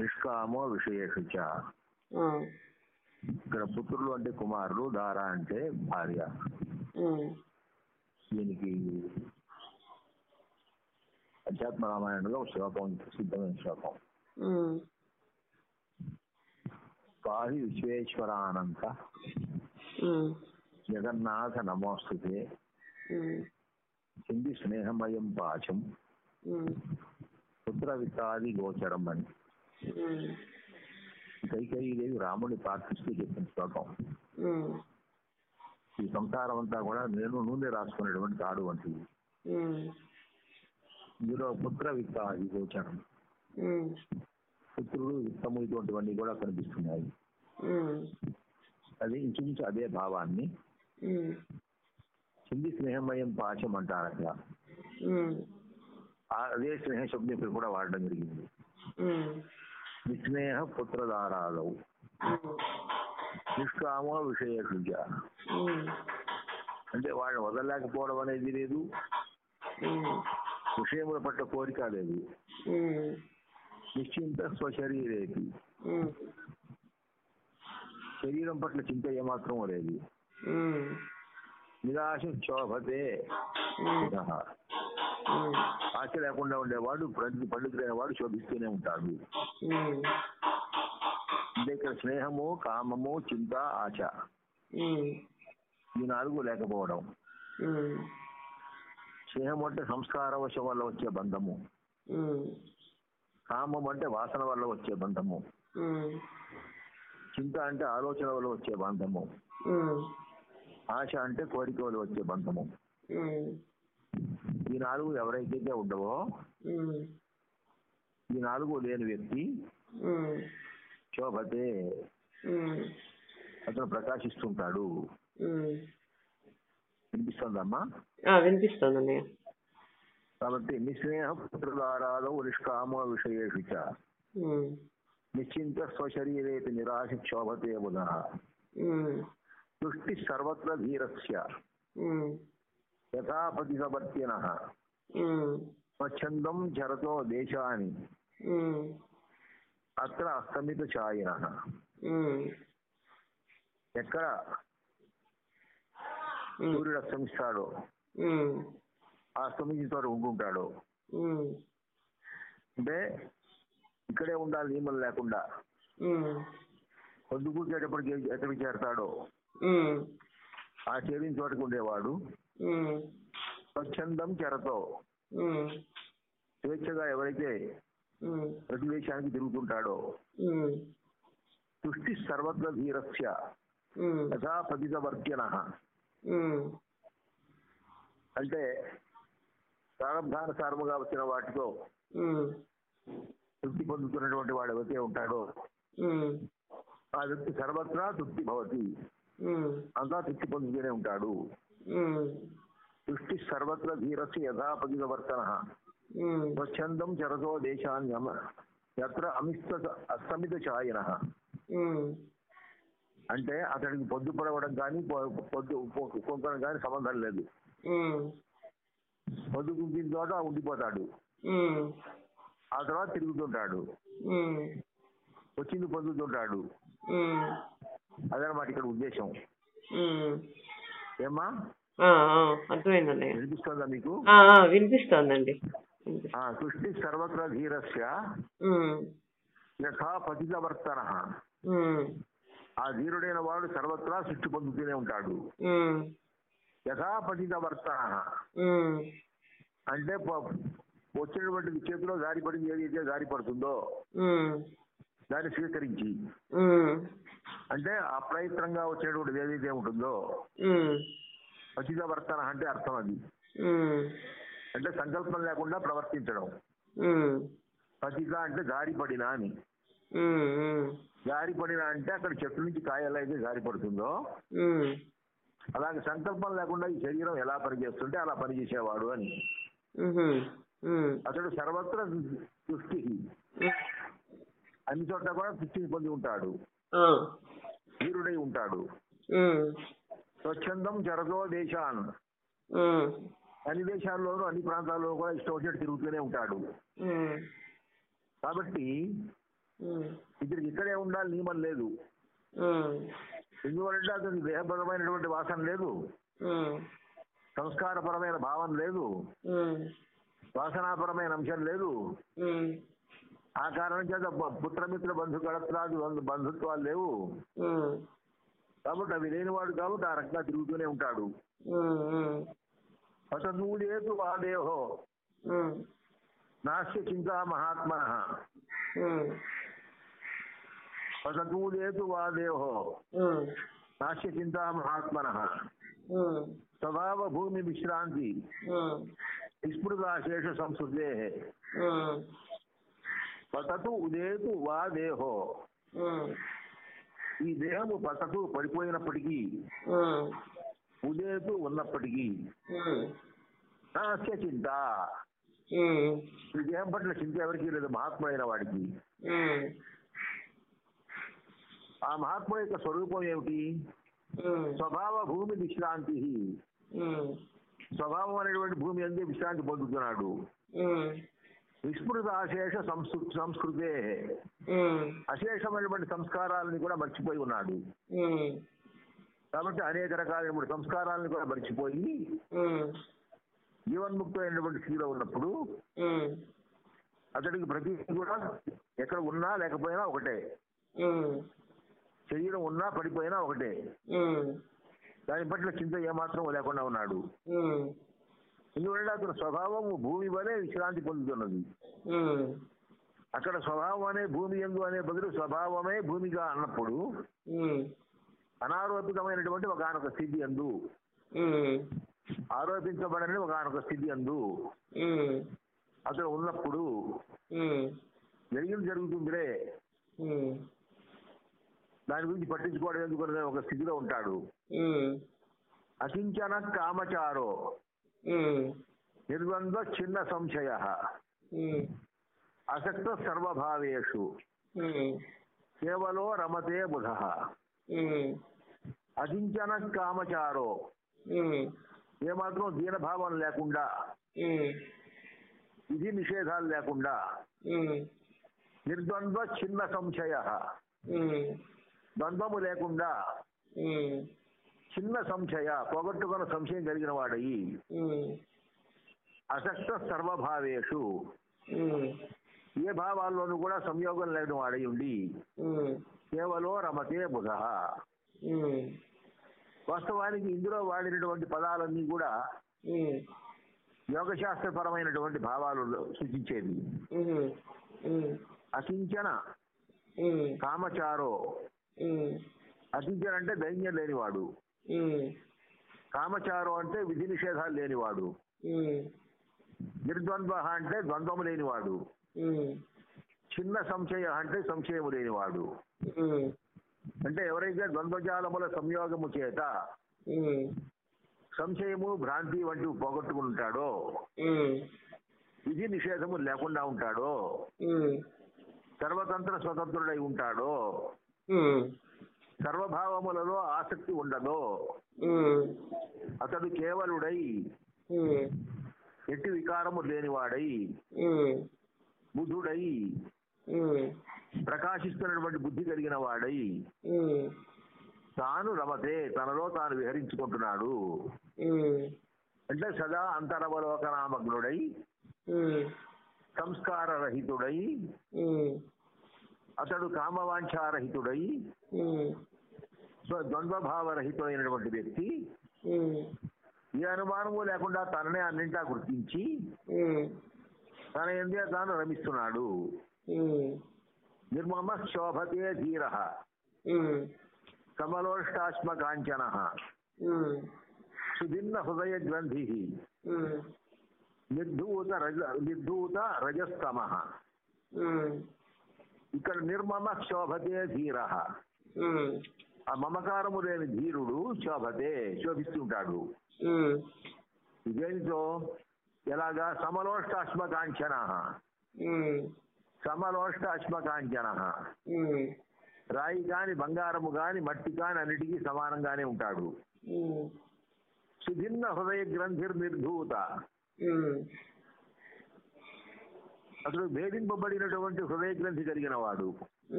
నిష్కామో విషయేషు ఇక్కడ పుత్రులు అంటే కుమారులు దార అంటే భార్య. దీనికి అధ్యాత్మ రామాయణంలో శ్లోకం సిద్ధమైన శ్లోకం. పాహి విశ్వేశ్వరానంత. జగన్నాథ నమోస్తుతే. హింది స్నేహమయం పాచం పుత్ర విత్తాది గోచరం అని. కైకేయీదేవి రాముని ప్రార్థిస్తూ చెప్పిన శ్లోకం. ఈ సంసారం అంతా కూడా నేను నూనె రాసుకునేటువంటి తాడు వంటిది. ఇందులో పుత్ర విత్తాది గోచరం. ఉమ్, పుత్రుడు విత్తము ఇటువంటివన్నీ కూడా కనిపిస్తున్నాయి. అది ఇంచుమించు అదే భావాన్ని. హిందీ స్నేహమయం పాశం అంటారు ఆ అదే స్నేహ శబ్దం ఇక్కడ కూడా వాడడం జరిగింది. విస్మేహ నిస్నేహ నిష్కామ విషయ అంటే వాళ్ళని వదలలేకపోవడం అనేది లేదు. విషయముల పట్ల కోరిక లేదు. నిశ్చింత స్వశరీరేది శరీరం పట్ల చింత ఏమాత్రం లేదు. నిరాశ శోభతే ఆశ లేకుండా ఉండేవాడు పండితు పండితుడైన వాడు శోభిస్తూనే ఉంటాడు. అంటే ఇక్కడ స్నేహము కామము చింత ఆశ. ఈ నాలుగు లేకపోవడం. స్నేహం అంటే సంస్కార వశం వల్ల వచ్చే బంధము. కామం అంటే వాసన వల్ల వచ్చే బంధము. చింత అంటే ఆలోచన వల్ల వచ్చే బంధము. ఆశ అంటే కోరిక వల్ల వచ్చే బంధము. ఈ నాలుగు ఎవరైతే ఉండవో ఈ నాలుగు లేని వ్యక్తి శోభతే అతను ప్రకాశిస్తుంటాడు. వినిపిస్తుందమ్మా? వినిపిస్తుంది కాబట్టి నిస్నేహ పుత్రులారాదవు నిష్కామో విషయేషు నిశ్చింత స్వశరీరేతి నిరాశ క్షోభతే బుధ దృష్టి సర్వత్ర ధీరస్య యథాపతి ఉమ్, స్వచ్ఛందం చరతో దేశాని. ఉమ్, అత్ర అస్తమిత ఛాయిన. ఎక్కడ సూర్యుడు అస్తమిస్తాడో చోట ఉంటుంటాడో అంటే ఇక్కడే ఉండాలి నియమం లేకుండా. పొద్దు కూర్చేటప్పటికి ఎక్కడికి చేరతాడో. ఆ చేరిన చోటకు ఉండేవాడు. స్వచ్ఛందం చెరతో. స్వేచ్ఛగా ఎవరైతే ప్రతి దేశానికి తిరుగుతుంటాడో సృష్టి సర్వత్ర ధీరస్య ఉమ్, యథా పతితవర్త్యన ఉమ్, అంటే ప్రారంభానుసారముగా వచ్చిన వాటితో తృప్తి పొందుతున్నటువంటి వాడు ఎవరైతే ఉంటాడో ఆ వ్యక్తి సర్వత్రా తృప్తి భవతి. అంతా తృప్తి పొందుతూనే ఉంటాడు. సృష్టి సర్వత్ర ధీరస్య యథా పతితవర్తన ఉమ్, స్వచ్ఛందం చరతో దేశాన్యమ ఎత్ర అమిస్త అస్తమిత ఛాయన. అంటే అతడికి పొద్దు పడవడం కానీ పొద్దు కొంకణం కానీ సంబంధం లేదు. పొద్దు కుంకిన చోట ఉండిపోతాడు. ఆ తర్వాత తిరుగుతుంటాడు. వచ్చింది పొందుతుంటాడు. అదనమాట ఇక్కడ ఉద్దేశం. ఏమ్మా? ఆ, ఆ, అర్థమైంది అన్నయ్య వినిపిస్తుందా మీకు? వినిపిస్తోందండి. సృష్టి సర్వత్ర ధీరస్య యథా పతితవర్తన. ఆ ధీరుడైన వాడు సర్వత్రా సృష్టి పొందుతూనే ఉంటాడు. యథా పతితవర్తన. అంటే వచ్చినటువంటి చేతిలో జారి పడింది ఏదైతే జారి పడుతుందో దాన్ని స్వీకరించి. అంటే అప్రయత్నంగా వచ్చేటువంటిది ఏదైతే ఉంటుందో ఉమ్, పతితవర్తన అంటే అర్థం అది. అంటే సంకల్పం లేకుండా ప్రవర్తించడం. పతిత అంటే జారి పడినా అని. ఉమ్, ఉమ్, జారి పడిన అంటే అక్కడ చెట్టు నుంచి కాయ ఎలా అయితే జారి పడుతుందో? ఉమ్, అలాగే సంకల్పం లేకుండా ఈ శరీరం ఎలా పనిచేస్తుంటే అలా పనిచేసేవాడు అని. అతడు సర్వత్ర సృష్టి అన్ని చోట్ల కూడా సృష్టిని పొంది ఉంటాడు. వీరుడై ఉంటాడు. స్వచ్ఛందం జరదో దేశాన్. అన్ని దేశాల్లోనూ అన్ని ప్రాంతాల్లో కూడా ఇష్టం వచ్చినట్టు తిరుగుతూనే ఉంటాడు. కాబట్టి ఇతనికి ఇక్కడే ఉండాలి నియమం లేదు. ఉమ్, ఎందువలంటే అతనికి దేహపరమైనటువంటి వాసన లేదు. సంస్కారపరమైన భావం లేదు. వాసనాపరమైన అంశం లేదు. ఉమ్, ఆ కారణం చేత బ- పుత్రమిత్ర బంధు కడత్రాది బంధు బంధుత్వాలు లేవు ఉమ్, కాబట్టి అవి లేనివాడు కాబట్టి ఆ రకంగా తిరుగుతూనే ఉంటాడు. ఉమ్, ఉమ్, అతనూడేతు వాదేహో ఉమ్, నాస్య చింతా మహాత్మన. ఉమ్, అతనూడేతు వాదేహో ఉమ్, నాస్య చింతా మహాత్మన. ఉమ్, స్వభావ భూమి విశ్రాంతి. ఉమ్, విస్మృతాశేష సంస్కృతే ఉమ్, పతతు ఉదేతు వా దేహో. ఈ దేహము పతతు పడిపోయినప్పటికీ ఉదేతు ఉన్నప్పటికీ. నాస్య చింత ఈ దేహం పట్ల చింత ఎవరికీ లేదు మహాత్ముడైన వాడికి. ఉమ్, ఆ మహాత్ముడి యొక్క స్వరూపం ఏమిటి? స్వభావ భూమి విశ్రాంతి. స్వభావం అనేటువంటి భూమి అందే విశ్రాంతి పొందుతున్నాడు? విస్మృత అశేష సంస్కృ సంస్కృతే. అశేషమైనటువంటి సంస్కారాలని కూడా మర్చిపోయి ఉన్నాడు. కాబట్టి అనేక రకాలైనటువంటి సంస్కారాలను కూడా మర్చిపోయి జీవన్ముక్తమైనటువంటి స్థితిలో ఉన్నప్పుడు అతడికి ప్రతి కూడా ఎక్కడ ఉన్నా లేకపోయినా ఒకటే. శరీరం ఉన్నా పడిపోయినా ఒకటే. దాని పట్ల చింత ఏమాత్రం లేకుండా ఉన్నాడు. ఎందువల్ల అతని స్వభావము భూమి వలె విశ్రాంతి పొందుతున్నది. అక్కడ స్వభావం అనే భూమి ఎందు అనే బదులు స్వభావమే భూమిగా అన్నప్పుడు అనారోపితమైనటువంటి ఒకనొక స్థితి అందు ఆరోపించబడని ఒకనొక స్థితి అందు అతను ఉన్నప్పుడు జరిగింది జరుగుతుందిలే. దాని గురించి పట్టించుకోవడం ఎందుకు ఒక స్థితిలో ఉంటాడు. అకించన కామచారో నిర్బంధ చిన్న సంశయ. అసక్త సర్వభావేషు. కేవలో రమతే బుధ. ఉమ్, అకించన కామచారో. ఏమాత్రం దీనభావం లేకుండా. విధి నిషేధాలు లేకుండా. నిర్ద్వంద్వ చిన్న సంశయ. ద్వంద్వము లేకుండా. చిన్న సంశయ పొగట్టుకున్న సంశయం కలిగిన వాడయి అసక్త సర్వభావేషు. ఏ భావాల్లోనూ కూడా సంయోగం లేని వాడై ఉండి. కేవలో రమతే బుధ. వాస్తవానికి ఇందులో వాడినటువంటి పదాలన్నీ కూడా యోగశాస్త్రపరమైనటువంటి భావాలు సూచించేది అకించన. కామచారో. ఉమ్, అకించన అంటే దైన్యం లేనివాడు. కామచారో అంటే విధి నిషేధాలు లేనివాడు. నిర్ద్వంద్వ అంటే ద్వంద్వము లేనివాడు. చిన్న సంశయ అంటే సంశయము లేనివాడు. అంటే ఎవరైతే ద్వంద్వజాలముల సంయోగము చేత సంశయము భ్రాంతి వంటివి పోగొట్టుకుంటాడో విధి నిషేధము లేకుండా ఉంటాడో సర్వతంత్ర స్వతంత్రుడై ఉంటాడో సర్వభావములలో ఆసక్తి ఉండదో. అతడు కేవలుడై ఎట్టి వికారము లేనివాడై బుధుడై ప్రకాశిస్తున్నటువంటి బుద్ధి కలిగిన వాడై తాను రమతే తనలో తాను విహరించుకుంటున్నాడు. అంటే సదా అంతరవలోకనామగ్నుడై సంస్కార రహితుడై అతడు కామవాంఛారహితుడై ద్వంద్వభావరహితుడైనటువంటి వ్యక్తి ఏ అనుమానము లేకుండా తననే అన్నింటా గుర్తించి తన ఎందే తాను రమిస్తున్నాడు. నిర్మమ శోభతే ధీర కమలోష్టాశ్మ కాంచన సుభిన్న హృదయ గ్రంథి నిర్ధూత రజ నిర్ధూత రజస్తమ. ఇక్కడ నిర్మమ శోభతే ధీర. ఆ మమకారము లేని ధీరుడు శోభతే శోభిస్తుంటాడు. ఇదేంటో? ఎలాగా? సమలోష్టాశ్మ కాంచన ఉమ్, సమలోష్టాశ్మ కాంచన ఉమ్, రాయి కాని బంగారము కాని మట్టి కాని అన్నిటికీ సమానంగానే ఉంటాడు. సుభిన్న హృదయ గ్రంథిర్ నిర్ధూత అతడు భేదింపబడినటువంటి హృదయ గ్రంథి కలిగిన వాడు.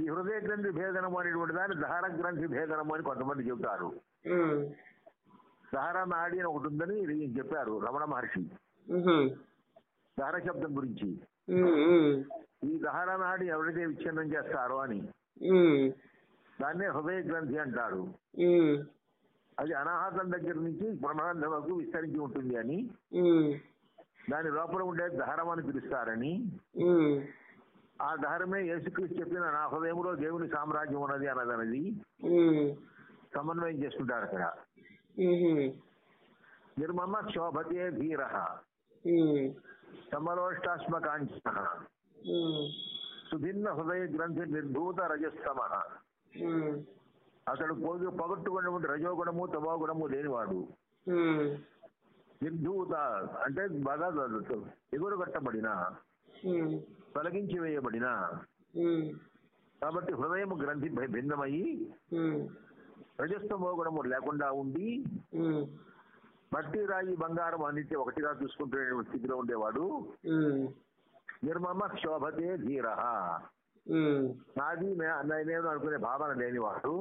ఈ హృదయ గ్రంథి భేదనము అనేటువంటి దాన్ని దహర గ్రంథి భేదనము అని కొంతమంది చెబుతారు. దహర నాడి అని ఒకటి ఉందని చెప్పారు రమణ మహర్షి. దహర శబ్దం గురించి. ఈ దహర నాడి ఎవరైతే విచ్ఛిన్నం చేస్తారో అని. దాన్నే హృదయ గ్రంథి అంటారు అది అనాహతం దగ్గర నుంచి బ్రహ్మాండం వరకు విస్తరించి ఉంటుంది అని. దాని లోపల ఉండే దహరం అని పిలుస్తారని. ఆ దహరమే యేసుక్రీస్తు చెప్పిన నా హృదయంలో దేవుని సామ్రాజ్యం ఉన్నది అన్నదన్నది సమన్వయం చేసుకుంటారు అక్కడ. నిర్మమ శోభతే ధీర. ఉమ్, సుభిన్న హృదయ గ్రంథి నిర్భూత రజస్తమ. అతడు పోగి పగట్టుకున్నటువంటి రజోగుణము తమోగుణము లేనివాడు. నిర్ధూత అంటే బాగా ఎగురు కట్టబడిన ఉమ్, తొలగించి వేయబడిన కాబట్టి హృదయం గ్రంథి భిన్నమయ్యి ఉమ్, రజస్తమో గుణము లేకుండా ఉండి మట్టి రాయి బంగారం అన్నిటి ఒకటిగా చూసుకుంటున్న స్థితిలో ఉండేవాడు. నిర్మమ శోభతే ధీర నాది నేను అనుకునే భావన లేనివాడు.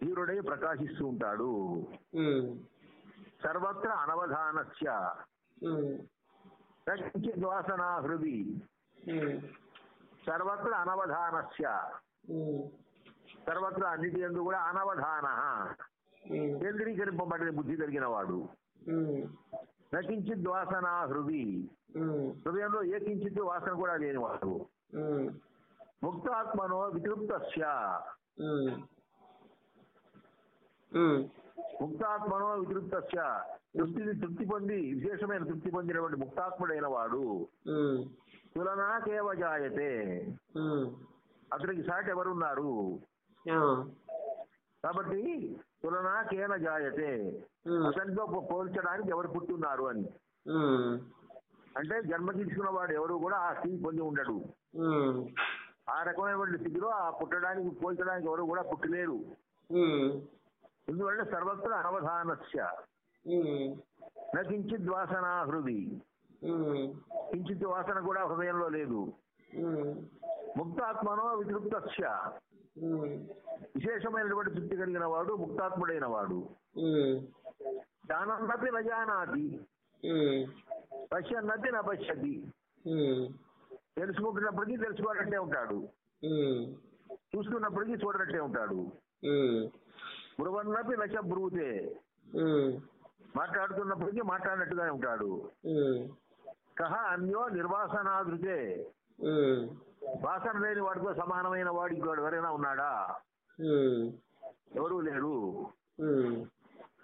ధీరుడై ప్రకాశిస్తూ ఉంటాడు. సర్వత్ర అనవధానస్య. వాసనా హృది. సర్వత్ర అనవధానస్య. సర్వత్ర అన్నిటి ఎందు కూడా అనవధాన. కేంద్రీకరింపబడిన బుద్ధి కలిగిన వాడు. నకించిత్ వాసన హృది. హృదయంలో ఏ కించిత్ వాసన కూడా లేనివాడు ఉమ్, ముక్తాత్మనో ఉమ్, ముక్తాత్మనో వితృప్తస్య. తృప్తిని తృప్తి పొంది విశేషమైన తృప్తి పొందినటువంటి ముక్తాత్ముడైన వాడు. తులనాకేవ జాయతే. అతనికి సాటి ఎవరున్నారు? కాబట్టి తులనాకేన జాయతే. అతనితో పోల్చడానికి ఎవరు పుట్టున్నారు అని. అంటే జన్మ తీసుకున్న వాడు ఎవరు కూడా ఆ స్థితి పొంది ఉండడు. ఆ రకమైనటువంటి స్థితిలో ఆ పుట్టడానికి పోల్చడానికి ఎవరు కూడా పుట్టలేరు. ఎందుకంటే సర్వత్ర అనవధానస్య ఉమ్, నకించిత్ వాసన హృది. కించిత్ వాసన కూడా హృదయంలో లేదు. ముక్తాత్మనో వితృప్తస్య. ఉమ్, విశేషమైనటువంటి తృప్తి కలిగిన వాడు ముక్తాత్ముడైన వాడు. నజానాతి ఉమ్, పశ్యన్నపి న పశ్యతి. తెలుసుకుంటున్నప్పటికీ తెలుసుకోవాలంటే ఉంటాడు. ఉమ్, చూస్తున్నప్పటికీ చూడనట్టే ఉంటాడు. నచ బ్రూతే ఉమ్, మాట్లాడుతున్నప్పటికీ మాట్లాడినట్టుగానే ఉంటాడు. కహ అన్యో నిర్వాసనాదృతే. వాసన లేని వాడితో సమానమైన వాడు ఇంకోడు ఎవరైనా ఉన్నాడా? ఎవరూ లేరు.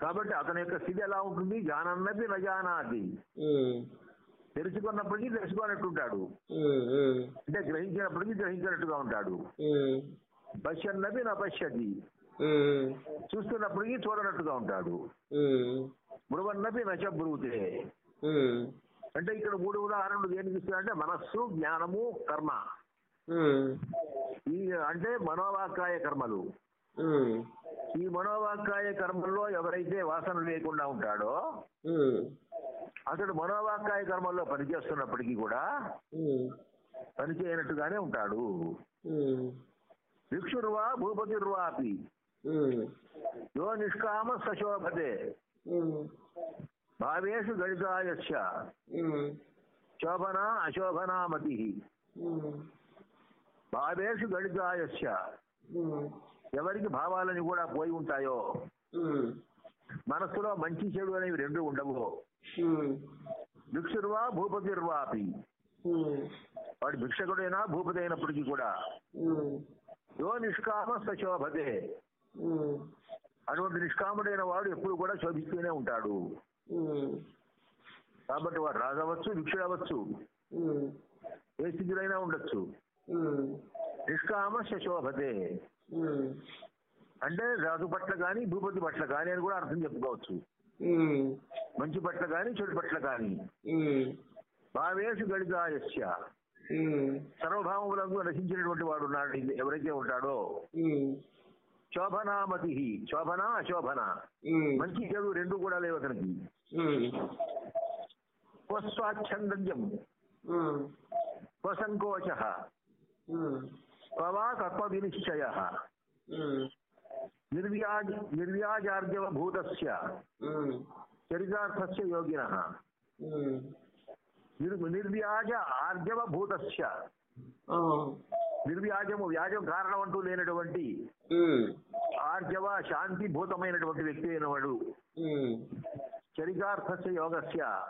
కాబట్టి అతని యొక్క స్థితి ఎలా ఉంటుంది? జానన్నది నజానాది. తెలుసుకున్నప్పటికీ తెలుసుకోనట్టుంటాడు. అంటే గ్రహించినప్పటికీ గ్రహించినట్టుగా ఉంటాడు. పశ్యన్నది నా పశ్యతి ఉమ్, చూస్తున్నప్పటికీ చూడనట్టుగా ఉంటాడు. మృవన్నపి నచ బ్రూతే ఉమ్, అంటే ఇక్కడ మూడు ఉదాహరణలు దేనికి ఇస్తున్నాయంటే మనస్సు జ్ఞానము కర్మ. ఈ అంటే మనోవాకాయ కర్మలు. ఈ మనోవాకాయ కర్మల్లో ఎవరైతే వాసన లేకుండా ఉంటాడో అతడు మనోవాకాయ కర్మల్లో పనిచేస్తున్నప్పటికీ కూడా పనిచేయనట్టుగానే ఉంటాడు. భిక్షుర్వా భూపతిర్వాపి. యో నిష్కామ సశోభతే. భావేషు గణితాయస్య ఉమ్, శోభన అశోభనా మతి. ఉమ్, భావేషు గణితాయస్య ఉమ్, ఎవరికి భావాలని కూడా పోయి ఉంటాయో? మనస్సులో మంచి చెడు అనేవి రెండు ఉండవు. భిక్షుర్వా భూపతిర్వాపి. వాడు భిక్షకుడైనా భూపతి అయినప్పటికీ కూడా. యో నిష్కామ సశోభతే. అటువంటి నిష్కాముడైన వాడు ఎప్పుడు కూడా శోభిస్తూనే ఉంటాడు. కాబట్టి వాడు రాజవచ్చు భిక్షుడు అవ్వచ్చు ఏ స్థితిలో ఉండొచ్చు. నిష్కామ శోభతే ఉమ్, అంటే రాజు పట్ల కానీ భూపతి పట్ల కానీ అని కూడా అర్థం చెప్పుకోవచ్చు. మంచి పట్ల కానీ చెడు పట్ల కానీ భావేషు గణితాయస్య. ఉమ్, సర్వభావములకు నశించినటువంటి వాడు ఉన్నాడు. ఎవరైతే ఉంటాడో శోభనామతి శోభన అశోభన ఉమ్, మంచి చెడు రెండు కూడా లేవు అతనికి. ఉమ్, స్వస్వాచ్ఛంద్యం ఉమ్, స్వసంకోచ. ఉమ్, స్వవా తత్వ వినిశ్చయ ఉమ్, నిర్వ్యాజ నిర్వ్యాజార్జవ భూతస్య ఉమ్, చరితార్థస్య యోగిన. ఉమ్, నిర్- నిర్వ్యాజ ఆర్జవ భూతస్య ఆ, నిర్వ్యాజము వ్యాజం కారణం అంటూ లేనటువంటి ఆర్జవ శాంతి భూతమైనటువంటి వ్యక్తి అయినవాడు. చరితార్థస్య యోగస్య.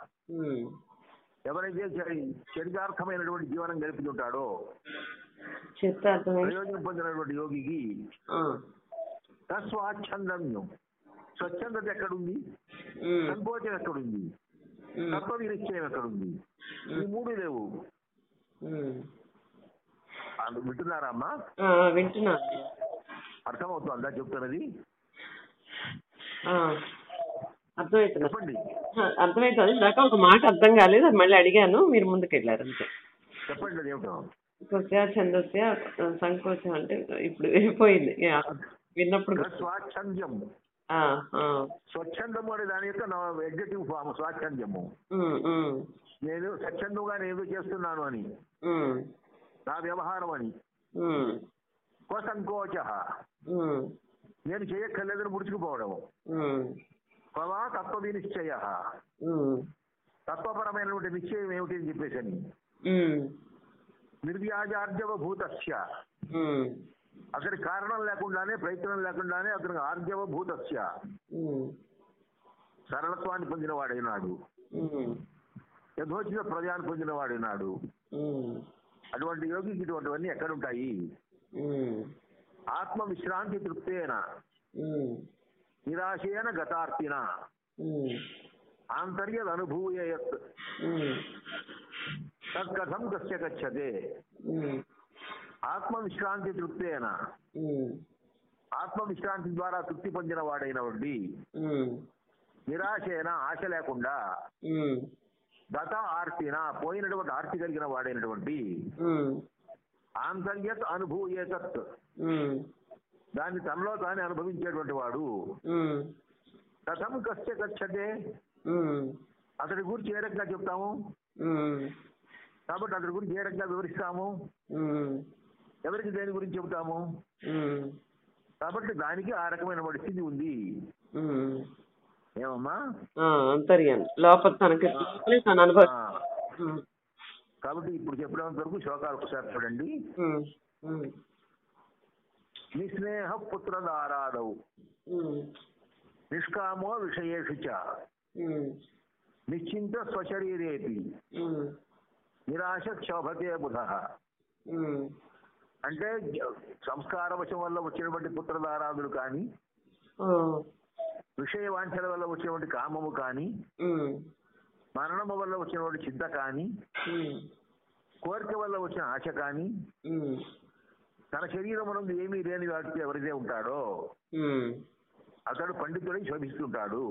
ఎవరైతే చరి- చరితార్థమైనటువంటి జీవనం గడుపుతుంటాడో ప్రయోజనం పొందినటువంటి యోగికి తస్వాచ్ఛందమ్యం స్వచ్ఛందత ఎక్కడుంది? సంకోచం ఎక్కడుంది? తత్వ వినిశ్చయం ఎక్కడుంది? ఈ మూడు లేవు. వింటున్నారా అమ్మా ఆ, వింటున్నాను అర్థమవుతుందా చెప్తున్నది? ఆ, అర్థమవుతున్నా చెప్పండి. అర్థమవుతుంది ఇందాక ఒక మాట అర్థం కాలేదు అది మళ్ళీ అడిగాను మీరు ముందుకెళ్ళారు అంతే. చెప్పండి ఏమిటో. ఛందస్య సంకోచం అంటే ఇప్పుడు వెళ్ళిపోయింది విన్నప్పుడు. స్వాచ్ఛంద్యం. స్వచ్ఛందము అనే దాని యొక్క ఎగ్జెక్టివ్ ఫామ్ స్వాచ్ఛంద్యము. ఉమ్, నేను స్వచ్ఛందంగా నేను ఏదో చేస్తున్నాను అని. నా వ్యవహారం అని ఉమ్, నేను చేయక్కర్లేదని ముడుచుకుపోవడం స్వవా తత్వ వినిశ్చయ. తత్వపరమైనటువంటి నిశ్చయం ఏమిటి అని చెప్పేసి నిర్వ్యాజార్జవ భూతస్య అతని కారణం లేకుండానే ప్రయత్నం లేకుండానే అతనికి ఆర్జవ భూతస్య సరళత్వాన్ని పొందిన వాడైనాడు ఉమ్, యథోచిత ప్రజాన్ని పొందిన వాడైనాడు ఉమ్, అటువంటి యోగికి ఇటువంటివన్నీ ఎక్కడుంటాయి? ఆత్మ విశ్రాంతి తృప్తేన. నిరాశేన గతార్తిన. ఉమ్, ఆంతర్యద్ అనుభూయ యత్ తత్కథం కస్య గచ్చతే. ఆత్మ విశ్రాంతి తృప్తేన. ఆత్మ విశ్రాంతి ద్వారా తృప్తి పొందిన వాడైనవండి. ఉమ్, నిరాశేన ఆశ లేకుండా. గత ఆర్తిన పోయినటువంటి ఆర్తి కలిగిన వాడైనటువంటి ఆంతర్యత్ అనుభూయేతత్. దాన్ని తనలో తానే అనుభవించేటువంటి వాడు. కథం గచ్చతే ఉమ్, అతడి గురించి ఏ రకంగా చెప్తాము? కాబట్టి అతడి గురించి ఏ రకంగా వివరిస్తాము? ఎవరికి దేని గురించి చెబుతాము? కాబట్టి దానికి ఆ రకమైన స్థితి ఉంది. ఏమమ్మా? అంతర్యాన్ని లోపల తనకి తను అనుభవ కాబట్టి ఇప్పుడు చెప్పినంత వరకు శ్లోకాలు ఒకసారి చూడండి. నిస్నేహ పుత్రదారాదౌ నిష్కామో విషయేషు చ. నిశ్చింత స్వశరీరేపి నిరాశ క్షోభతే బుధ. అంటే సంస్కార వశం వల్ల వచ్చినటువంటి పుత్రదారాదులు కానీ విషయ వాంఛల వల్ల వచ్చినటువంటి కామము కానీ మరణము వల్ల వచ్చినటువంటి చింత కానీ కోరిక వల్ల వచ్చిన ఆశ కానీ తన శరీరమునందు ఏమీ లేని వాటికి ఎవరైతే ఉంటాడో అతడు పండితుడై శోభిస్తుంటాడు.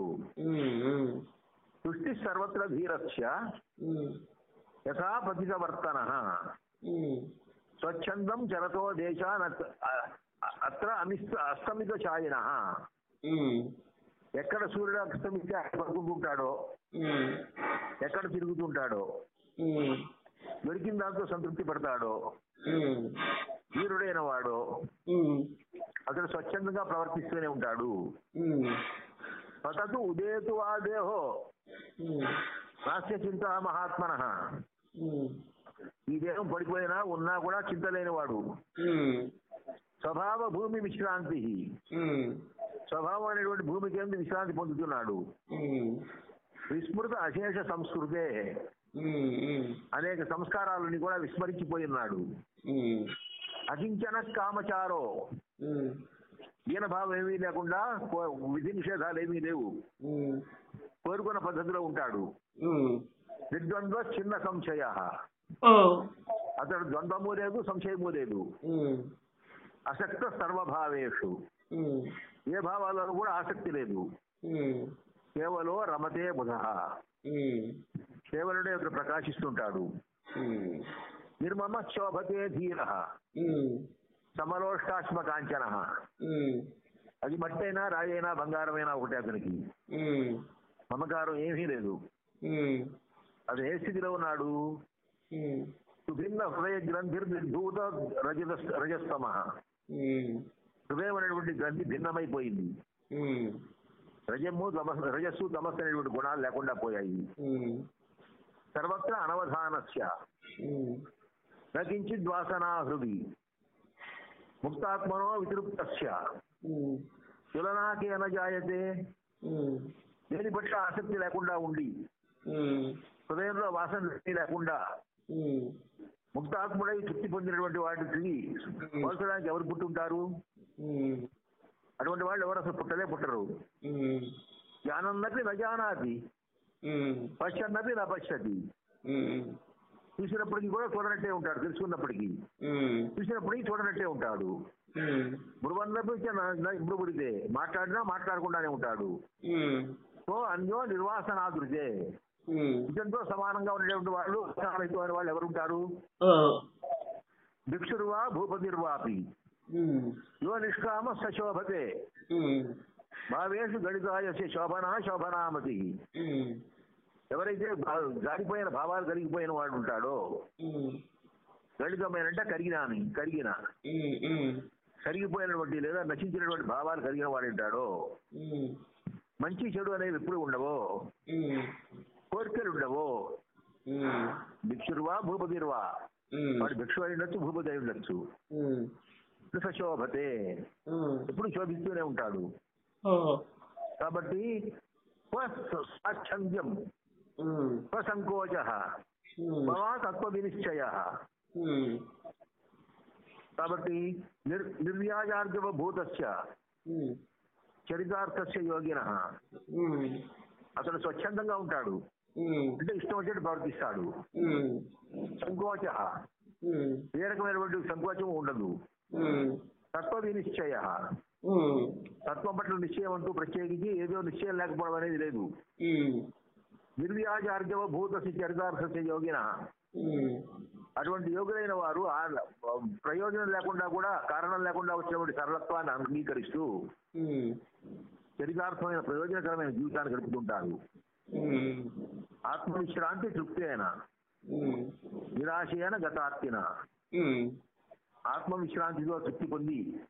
సృష్టి సర్వత్ర ధీరస్య యథా పతిత వర్తన. స్వచ్ఛందం చరతో దేశాన్ అత్ర అమిస్త అస్తమిత ఛాయన. ఎక్కడ సూర్యుడు అస్తమిస్తే అక్కడ పడుకుంటుంటాడో? ఎక్కడ తిరుగుతుంటాడో? దొరికిన దాంతో సంతృప్తి పడతాడో? వీరుడైన వాడో? అతడు స్వచ్ఛందంగా ప్రవర్తిస్తూనే ఉంటాడు. తతు ఉదేతు ఆ దేహో? నాస్య చింత మహాత్మన. ఈ దేహం పడిపోయినా ఉన్నా కూడా చింత లేనివాడు. స్వభావ భూమి విశ్రాంతి. స్వభావం అనేటువంటి భూమికి ఎందు విశ్రాంతి పొందుతున్నాడు. విస్మృత అశేష సంస్కృతే అనేక సంస్కారాలని కూడా విస్మరించిపోయి ఉన్నాడు అకించన కామచారో భావం ఏమీ లేకుండా విధి నిషేధాలు ఏమీ లేవు కోరుకున్న పద్ధతిలో ఉంటాడు. నిర్ద్వంద్వ చిన్న సంశయ. అతడు ద్వంద్వము లేదు సంశయము లేదు. అసక్త సర్వభావేషు. ఏ భావాలలో కూడా ఆసక్తి లేదు. కేవలో రమతే బుధ. కేవలుడే ఇక్కడ ప్రకాశిస్తుంటాడు. నిర్మమ శోభతే ధీర. సమలోష్టాశ్మ కాంచన అది మట్టైనా రాయైనా బంగారమైనా ఒకటే అతనికి. మమకారం ఏమీ లేదు. అది ఏ స్థితిలో ఉన్నాడు? సుభిన్న హృదయ గ్రంథిర్భూత రజత రజస్తమ. హృదయం అనేటువంటి గ్రంథి భిన్నమైపోయింది. రజము తమస్ రజస్సు తమస్సు అనేటువంటి గుణాలు లేకుండా పోయాయి. సర్వత్ర అనవధానస్య. నకించిద్ వాసనా హృది. ముక్తాత్మనో వితృప్తస్య. ఉమ్, తులనాకేన జాయతే. ఉమ్, దేని పట్ల ఆసక్తి లేకుండా ఉండి. హృదయంలో వాసన లేకుండా. ముక్తాత్ముడై తృప్తి పొందినటువంటి వాటికి పోల్చడానికి ఎవరు పుట్టుంటారు? అటువంటి వాళ్ళు ఎవరు అసలు పుట్టలే పుట్టరు. ఉమ్, జానన్నది నజానాది. పశ్చన్నది నా ఉమ్, చూసినప్పటికీ కూడా చూడనట్టే ఉంటాడు తెలుసుకున్నప్పటికీ. చూసినప్పటికీ చూడనట్టే ఉంటాడు. మృగుడితే మాట్లాడినా మాట్లాడకుండానే ఉంటాడు. సో అన్యో నిర్వాసనాదృతే ఉమ్, ఇదంతో సమానంగా ఉండేటువంటి వాళ్ళు వాళ్ళు ఎవరుంటారు? భిక్షుర్వా భూపతిర్వాపి. యో నిష్కామ సశోభతే. ఉమ్, భావేషు గణితాయస్య శోభన శోభనామతి. ఎవరైతే జారిపోయిన భావాలు కలిగిపోయిన వాడు ఉంటాడో ఉమ్, గణితమైన అంటే కరిగినాని కరిగిన. ఉమ్, ఉమ్, కరిగిపోయినటువంటి లేదా నశించినటువంటి భావాలు కలిగిన వాడు ఉంటాడో మంచి చెడు అనేవి ఎప్పుడు ఉండవో కోరికలు ఉండవో భిక్షుర్వా భూపతిర్వా. వాడు భిక్షు అయి ఉండొచ్చు భూపతి అయి ఉండొచ్చు సశోభతే ఎప్పుడు శోభిస్తూనే ఉంటాడు. కాబట్టి స్వ- స్వాచ్ఛంద్యం. స్వసంకోచ. భవా తత్వ వినిశ్చయ కాబట్టి నిర్ నిర్వ్యాజార్జవ భూతస్య ఉమ్, చరితార్థస్య యోగిన. అతడు స్వచ్ఛందంగా ఉంటాడు. అంటే ఇష్టం వచ్చినట్టు ప్రవర్తిస్తాడు. సంకోచ. ఏ రకమైనటువంటి సంకోచం ఉండదు. ఉమ్, తత్వ వినిశ్చయ ఉమ్, తత్వం పట్ల నిశ్చయం అంటూ ప్రత్యేకించి ఏదో నిశ్చయం లేకపోవడం అనేది లేదు. ఉమ్, నిర్వ్యాజార్జవ భూతస్య చరితార్థస్య యోగిన. అటువంటి యోగులైన వారు ఆ ప్రయోజనం లేకుండా కూడా కారణం లేకుండా వచ్చినటువంటి సరళత్వాన్ని అంగీకరిస్తూ చరితార్థమైన ప్రయోజనకరమైన జీవితాన్ని గడుపుతుంటారు. ఆత్మవిశ్రాంతి తృప్తేన ఉమ్, నిరాశయన ఆత్మవిశ్రాంతితో తృప్తి పొంది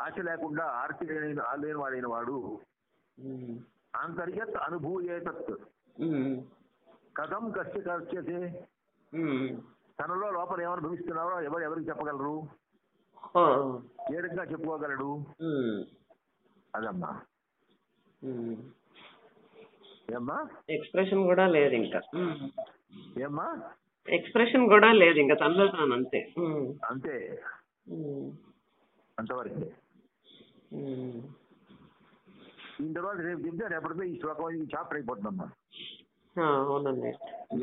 ఆశ లేకుండా ఆర్తి లేని వాడైన వాడు ఆంతర్యత్ అనుభూయేతత్. కథం కష్ట ఉమ్, తనలో లోపల ఏమనుభవిస్తున్నారో ఎవరు ఎవరికి చెప్పగలరు? ఏ రకంగా చెప్పుకోగలడు? అదమ్మా. ఏమ్మా? ఎక్స్ప్రెషన్ కూడా లేదు ఇంకా. ఏమ్మా? ఎక్స్ప్రెషన్ కూడా లేదు ఇంకా తనలో తాను అంతే. అంతే. అంతవరకే. దీని తర్వాత రేపు చెప్తే రేపటితో ఈ శ్లోకం ఈ చాప్టర్ అయిపోతుందమ్మా. ఆ, అవునండి.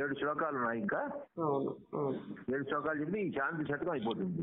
ఏడు శ్లోకాలు ఉన్నాయి ఇంకా. అవును ఏడు శ్లోకాలు చెప్పి ఈ శాంతి శతకం అయిపోతుంది.